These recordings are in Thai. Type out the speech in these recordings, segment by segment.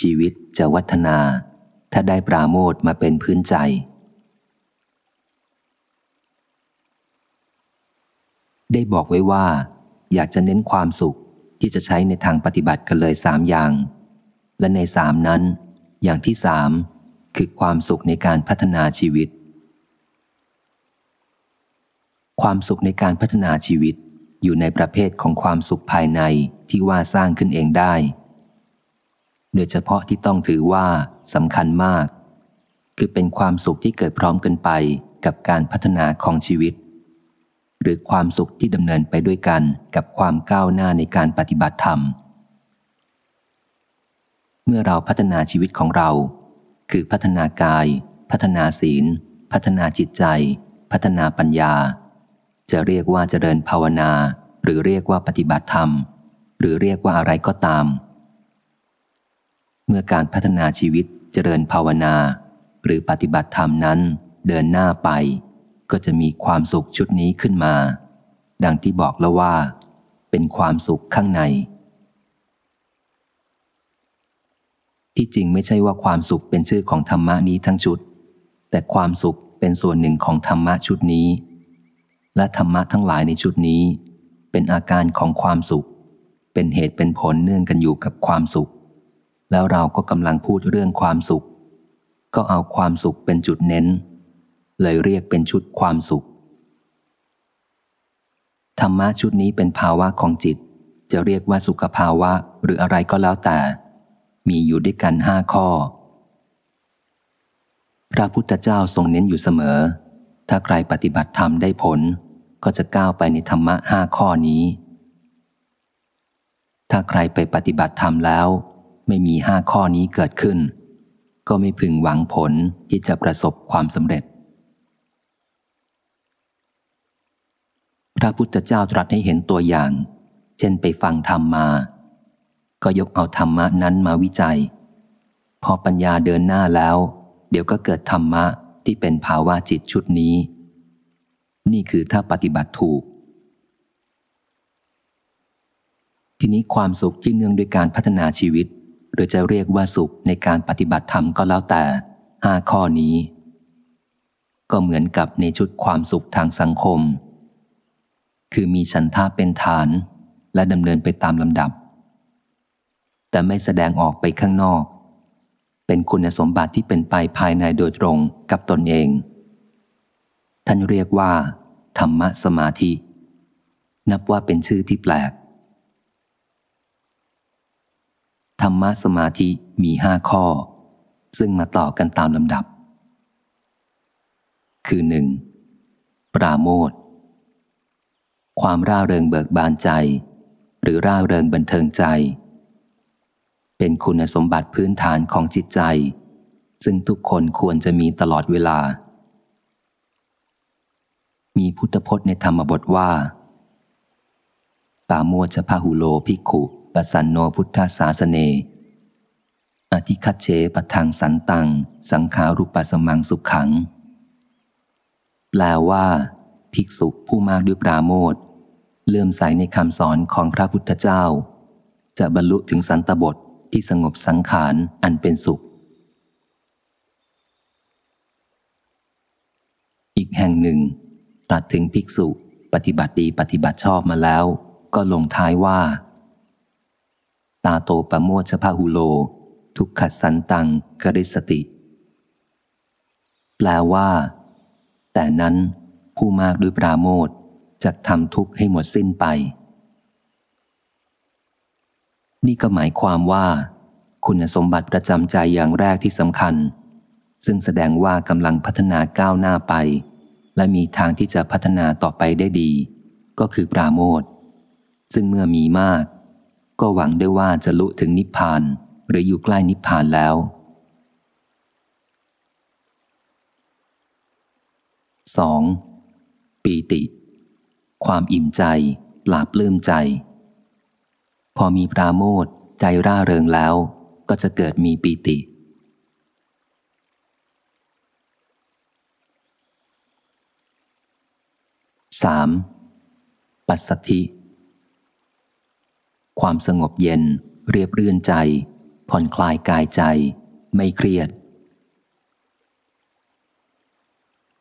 ชีวิตจะวัฒนา ถ้าได้ปราโมทมาเป็นพื้นใจ ได้บอกไว้ว่า อยากจะเน้นความสุขที่จะใช้ในทางปฏิบัติกันเลยสามอย่าง และในสามนั้น อย่างที่สามคือความสุขในการพัฒนาชีวิต ความสุขในการพัฒนาชีวิตอยู่ในประเภทของความสุขภายในที่ว่าสร้างขึ้นเองได้ โดยเฉพาะที่ต้องถือว่าสำคัญมาก คือเป็นความสุขที่เกิดพร้อมกันไปกับการพัฒนาของชีวิต หรือความสุขที่ดำเนินไปด้วยกันกับความก้าวหน้าในการปฏิบัติธรรม เมื่อเราพัฒนาชีวิตของเรา คือพัฒนากาย พัฒนาศีล พัฒนาจิตใจ พัฒนาปัญญา จะเรียกว่าเจริญภาวนา หรือเรียกว่าปฏิบัติธรรม หรือเรียกว่าอะไรก็ตาม เมื่อการพัฒนาชีวิตเจริญภาวนา หรือปฏิบัติธรรมนั้นเดินหน้าไป ก็จะมีความสุขชุดนี้ขึ้นมา ดังที่บอกแล้วว่า เป็นความสุขข้างใน ที่จริงไม่ใช่ว่าความสุขเป็นชื่อของธรรมะนี้ทั้งชุด แต่ความสุขเป็นส่วนหนึ่งของธรรมะชุดนี้ และธรรมะทั้งหลายในชุดนี้ เป็นอาการของความสุข เป็นเหตุเป็นผลเนื่องกันอยู่กับความสุข แล้วเราก็กำลังพูดเรื่องความสุข ก็เอาความสุขเป็นจุดเน้น เลยเรียกเป็นชุดความสุข ธรรมะชุดนี้เป็นภาวะของจิต จะเรียกว่าสุขภาวะหรืออะไรก็แล้วแต่ มีอยู่ด้วยกันห้าข้อ พระพุทธเจ้าทรงเน้นอยู่เสมอ ถ้าใครปฏิบัติธรรมได้ผล ก็จะก้าวไปในธรรมะห้าข้อนี้ ถ้าใครไปปฏิบัติธรรมแล้ว ไม่มีห้าข้อนี้เกิดขึ้น ก็ไม่พึงหวังผลที่จะประสบความสำเร็จ พระพุทธเจ้าตรัสให้เห็นตัวอย่าง เช่นไปฟังธรรมมา ก็ยกเอาธรรมะนั้นมาวิจัย พอปัญญาเดินหน้าแล้ว เดี๋ยวก็เกิดธรรมะที่เป็นภาวะจิตชุดนี้ นี่คือถ้าปฏิบัติถูกทีนี้ความสุขที่เนื่องด้วยการพัฒนาชีวิต หรือจะเรียกว่าสุขในการปฏิบัติธรรมก็แล้วแต่ห้าข้อนี้ ก็เหมือนกับในชุดความสุขทางสังคม คือมีฉันทาเป็นฐานและดำเนินไปตามลำดับ แต่ไม่แสดงออกไปข้างนอก เป็นคุณสมบัติที่เป็นไปภายในโดยตรงกับตนเอง ท่านเรียกว่า ธรรมะสมาธิ นับว่าเป็นชื่อที่แปลก ธรรมะสมาธิมีห้าข้อ ซึ่งมาต่อกันตามลำดับ คือหนึ่งปราโมทความร่าเริงเบิกบานใจ หรือร่าเริงบันเทิงใจ เป็นคุณสมบัติพื้นฐานของจิตใจ ซึ่งทุกคนควรจะมีตลอดเวลา มีพุทธพจน์ในธรรมบทว่า ปาโมชพาหุโลภิกขุ ปสันโนพุทธศาสเน อธิคัตเชปทางสันตัง สังขารุปสมังสุขขัง แปลว่า ภิกษุผู้มากด้วยปราโมทเลื่อมใสในคำสอนของพระพุทธเจ้า จะบรรลุถึงสันตบทที่สงบสังขารอันเป็นสุข อีกแห่งหนึ่ง ตรัสถึงภิกษุปฏิบัติดีปฏิบัติชอบมาแล้ว ก็ลงท้ายว่า ตาโตปโมชพาหุโล ทุกขัดสันตังกริสติ แปลว่า แต่นั้นผู้มากด้วยปราโมทจะทำทุกข์ให้หมดสิ้นไป นี่ก็หมายความว่า คุณสมบัติประจำใจอย่างแรกที่สำคัญ ซึ่งแสดงว่ากำลังพัฒนาก้าวหน้าไป และมีทางที่จะพัฒนาต่อไปได้ดี ก็คือปราโมทซึ่งเมื่อมีมาก ก็หวังได้ว่าจะลุถึงนิพพานหรืออยู่ใกล้นิพพานแล้ว 2. ปีติ ความอิ่มใจปราบลื้มใจ พอมีปราโมทใจร่าเริงแล้ว ก็จะเกิดมีปีติ 3. ปัสสธิ ความสงบเย็น เรียบเรื่อนใจ ผ่อนคลายกายใจ ไม่เครียด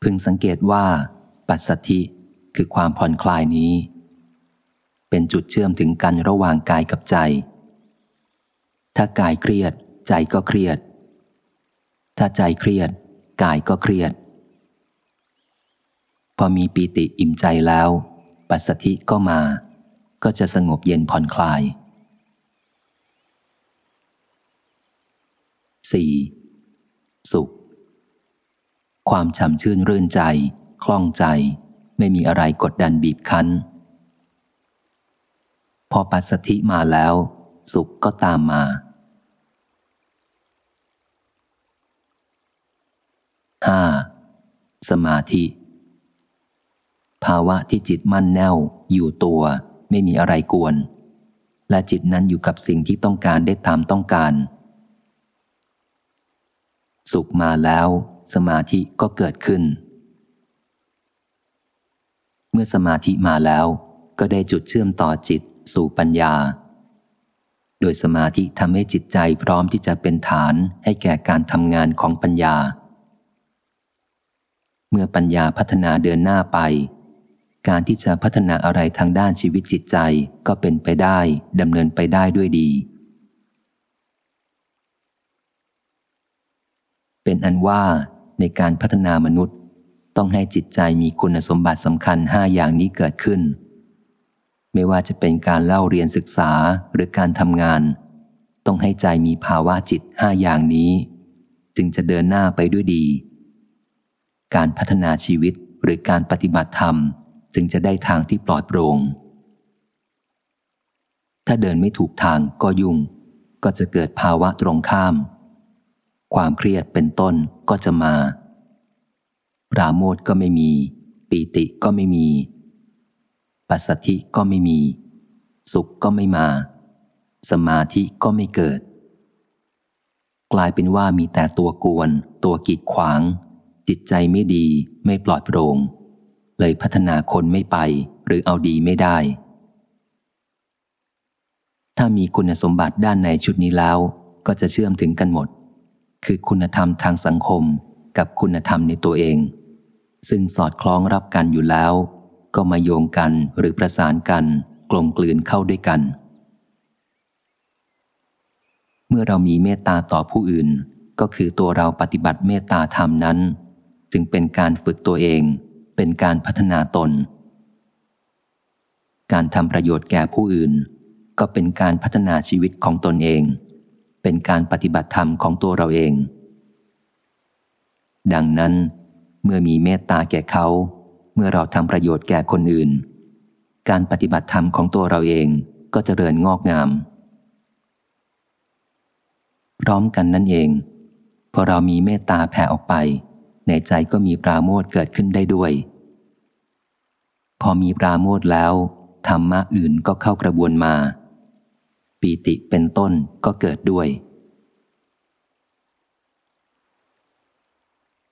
พึงสังเกตว่า ปัสสธิคือความผ่อนคลายนี้ เป็นจุดเชื่อมถึงกันระหว่างกายกับใจ ถ้ากายเครียด ใจก็เครียด ถ้าใจเครียด กายก็เครียด พอมีปีติอิ่มใจแล้ว ปัสสธิก็มา ก็จะสงบเย็นผ่อนคลาย 4. สุข ความฉ่ำชื่นรื่นใจ คล่องใจ ไม่มีอะไรกดดันบีบคั้น พอปัสสธิมาแล้ว สุขก็ตามมา 5. สมาธิ ภาวะที่จิตมั่นแน่วอยู่ตัว ไม่มีอะไรกวน และจิตนั้นอยู่กับสิ่งที่ต้องการได้ตามต้องการ สุขมาแล้ว สมาธิก็เกิดขึ้น เมื่อสมาธิมาแล้วก็ได้จุดเชื่อมต่อจิตสู่ปัญญา โดยสมาธิทำให้จิตใจพร้อมที่จะเป็นฐานให้แก่การทำงานของปัญญา เมื่อปัญญาพัฒนาเดินหน้าไป การที่จะพัฒนาอะไรทางด้านชีวิตจิตใจก็เป็นไปได้ดำเนินไปได้ด้วยดี เป็นอันว่าในการพัฒนามนุษย์ ต้องให้จิตใจมีคุณสมบัติสำคัญห้าอย่างนี้เกิดขึ้น ไม่ว่าจะเป็นการเล่าเรียนศึกษาหรือการทำงาน ต้องให้ใจมีภาวะจิตห้าอย่างนี้ จึงจะเดินหน้าไปด้วยดี การพัฒนาชีวิตหรือการปฏิบัติธรรม จึงจะได้ทางที่ปลอดโปรง่ง ถ้าเดินไม่ถูกทางก็ยุ่ง ก็จะเกิดภาวะตรงข้าม ความเครียดเป็นต้นก็จะมา ปราโมทก็ไม่มี ปีติก็ไม่มี ปัสสธิก็ไม่มี สุขก็ไม่มา สมาธิก็ไม่เกิด กลายเป็นว่ามีแต่ตัวกวน ตัวกีดขวาง จิตใจไม่ดีไม่ปลอดโปรง่ง เลยพัฒนาคนไม่ไปหรือเอาดีไม่ได้ ถ้ามีคุณสมบัติด้านในชุดนี้แล้วก็จะเชื่อมถึงกันหมด คือคุณธรรมทางสังคมกับคุณธรรมในตัวเอง ซึ่งสอดคล้องรับกันอยู่แล้ว ก็มาโยงกันหรือประสานกันกลมกลืนเข้าด้วยกัน เมื่อเรามีเมตตาต่อผู้อื่น ก็คือตัวเราปฏิบัติเมตตาธรรมนั้น จึงเป็นการฝึกตัวเอง เป็นการพัฒนาตน การทำประโยชน์แก่ผู้อื่น ก็เป็นการพัฒนาชีวิตของตนเอง เป็นการปฏิบัติธรรมของตัวเราเอง ดังนั้น เมื่อมีเมตตาแก่เขา เมื่อเราทำประโยชน์แก่คนอื่น การปฏิบัติธรรมของตัวเราเองก็จเจริญงอกงาม พร้อมกันนั่นเอง พอเรามีเมตตาแผ่ออกไป ในใจก็มีปราโมทเกิดขึ้นได้ด้วย พอมีปราโมทแล้ว ธรรมะอื่นก็เข้ากระบวนมา ปีติเป็นต้นก็เกิดด้วย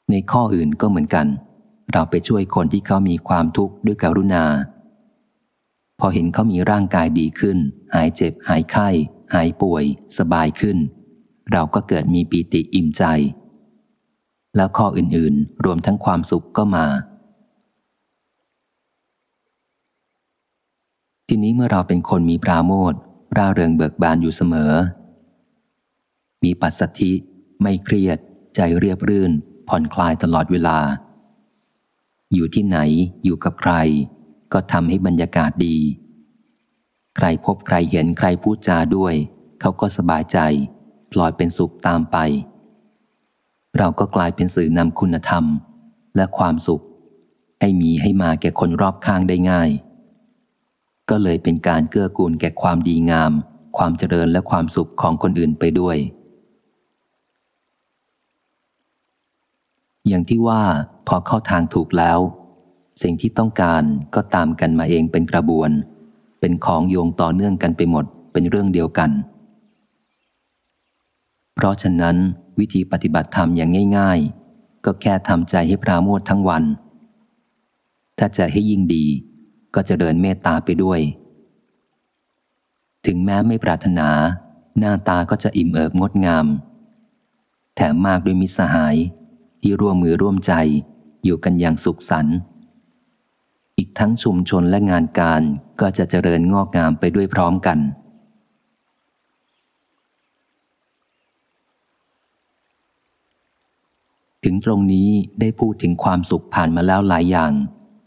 ในข้ออื่นก็เหมือนกัน เราไปช่วยคนที่เขามีความทุกข์ด้วยกรุณา พอเห็นเขามีร่างกายดีขึ้น หายเจ็บหายไข้ หายป่วย สบายขึ้น เราก็เกิดมีปีติอิ่มใจ แล้วข้ออื่นๆ รวมทั้งความสุขก็มา ทีนี้เมื่อเราเป็นคนมีปราโมทร่าเริงเบิกบานอยู่เสมอ มีปัสสธิ ไม่เครียด ใจเรียบรื่น ผ่อนคลายตลอดเวลา อยู่ที่ไหนอยู่กับใคร ก็ทำให้บรรยากาศดี ใครพบใครเห็นใครพูดจาด้วย เขาก็สบายใจ ปล่อยเป็นสุขตามไป เราก็กลายเป็นสื่อนำคุณธรรม และความสุข ให้มีให้มาแก่คนรอบข้างได้ง่าย ก็เลยเป็นการเกื้อกูลแก่ความดีงาม ความเจริญและความสุขของคนอื่นไปด้วย อย่างที่ว่าพอเข้าทางถูกแล้ว สิ่งที่ต้องการก็ตามกันมาเองเป็นกระบวน เป็นของโยงต่อเนื่องกันไปหมด เป็นเรื่องเดียวกัน เพราะฉะนั้นวิธีปฏิบัติธรรมอย่างง่าย ๆ ก็แค่ทำใจให้ปราโมททั้งวัน ถ้าจะให้ยิ่งดี ก็จะเดินเมตตาไปด้วย ถึงแม้ไม่ปรารถนา หน้าตาก็จะอิ่มเอิบงดงาม แถมมากด้วยมิสหาย ที่ร่วมมือร่วมใจอยู่กันอย่างสุขสันต์อีกทั้งชุมชนและงานการก็จะเจริญงอกงามไปด้วยพร้อมกัน ถึงตรงนี้ได้พูดถึงความสุขผ่านมาแล้วหลายอย่าง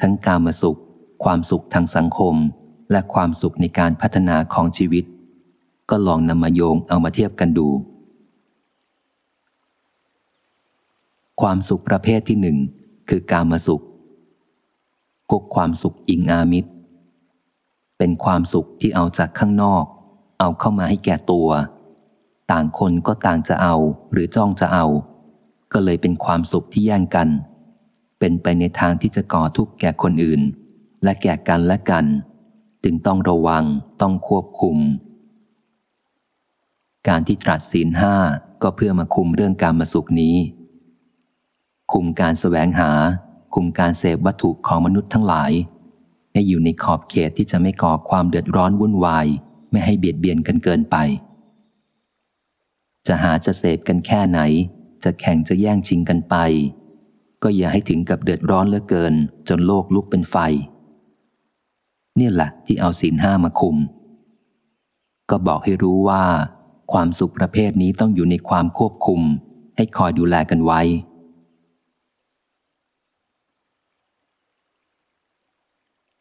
ทั้งกามาสุข ความสุขทางสังคม และความสุขในการพัฒนาของชีวิต ก็ลองนำมาโยงเอามาเทียบกันดู ความสุขประเภทที่หนึ่งคือการมาสุข พวกความสุขอิงอามิตร เป็นความสุขที่เอาจากข้างนอก เอาเข้ามาให้แก่ตัว ต่างคนก็ต่างจะเอาหรือจ้องจะเอา ก็เลยเป็นความสุขที่แย่งกัน เป็นไปในทางที่จะก่อทุกข์แก่คนอื่น และแก่กันและกัน จึงต้องระวังต้องควบคุม การที่ตรัสศีลห้าก็เพื่อมาคุมเรื่องการมาสุขนี้ คุมการแสวงหา คุมการเสพวัตถุของมนุษย์ทั้งหลาย ให้อยู่ในขอบเขตที่จะไม่ก่อความเดือดร้อนวุ่นวาย ไม่ให้เบียดเบียนกันเกินไป จะหาจะเสพกันแค่ไหน จะแข่งจะแย่งชิงกันไปก็อย่าให้ถึงกับเดือดร้อนเหลือเกิน จนโลกลุกเป็นไฟ เนี่ยแหละที่เอาศีลห้ามาคุม ก็บอกให้รู้ว่า ความสุขประเภทนี้ต้องอยู่ในความควบคุม ให้คอยดูแลกันไว้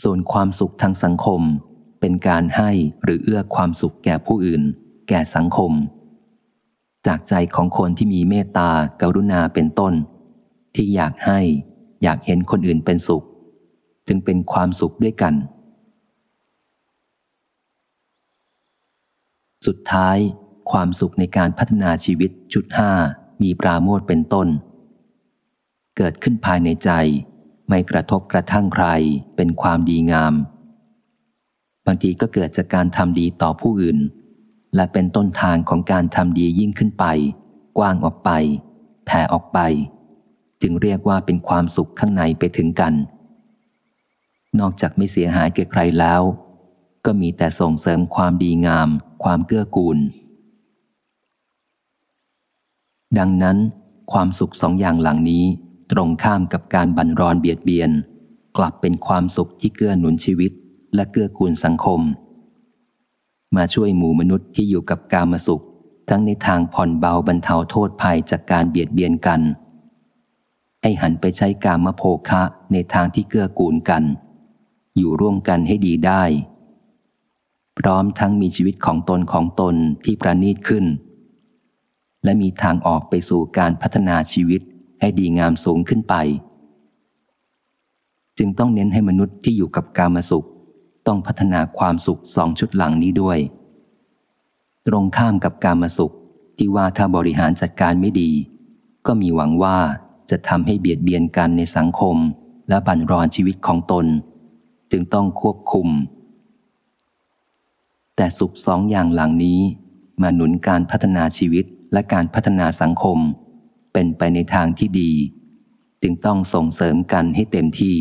ส่วนความสุขทางสังคม เป็นการให้หรือเอื้อความสุขแก่ผู้อื่น แก่สังคม จากใจของคนที่มีเมตตากรุณาเป็นต้น ที่อยากให้ อยากเห็นคนอื่นเป็นสุข จึงเป็นความสุขด้วยกัน สุดท้าย ความสุขในการพัฒนาชีวิตจุดห้ามีปราโมทเป็นต้น เกิดขึ้นภายในใจ ไม่กระทบกระทั่งใครเป็นความดีงาม บางทีก็เกิดจากการทำดีต่อผู้อื่น และเป็นต้นทางของการทำดียิ่งขึ้นไป กว้างออกไป แผ่ออกไป จึงเรียกว่าเป็นความสุขข้างในไปถึงกัน นอกจากไม่เสียหายแก่ใครแล้ว ก็มีแต่ส่งเสริมความดีงาม ความเกื้อกูล ดังนั้น ความสุขสองอย่างหลังนี้ ตรงข้ามกับการบันรอนเบียดเบียน กลับเป็นความสุขที่เกื้อหนุนชีวิต และเกื้อกูลสังคม มาช่วยหมู่มนุษย์ที่อยู่กับกามสุข ทั้งในทางผ่อนเบาบรรเทาโทษภัยจากการเบียดเบียนกัน ให้หันไปใช้กามโภคะในทางที่เกื้อกูลกัน อยู่ร่วมกันให้ดีได้ พร้อมทั้งมีชีวิตของตนของตนที่ประณีตขึ้น และมีทางออกไปสู่การพัฒนาชีวิตให้ดีงามสูงขึ้นไป จึงต้องเน้นให้มนุษย์ที่อยู่กับกามสุข ต้องพัฒนาความสุขสองชุดหลังนี้ด้วย ตรงข้ามกับกามสุขที่ว่าถ้าบริหารจัดการไม่ดี ก็มีหวังว่าจะทำให้เบียดเบียนกันในสังคมและบั่นรอนชีวิตของตน จึงต้องควบคุม แต่สุขสองอย่างหลังนี้ มาหนุนการพัฒนาชีวิตและการพัฒนาสังคม เป็นไปในทางที่ดี จึงต้องส่งเสริมกันให้เต็มที่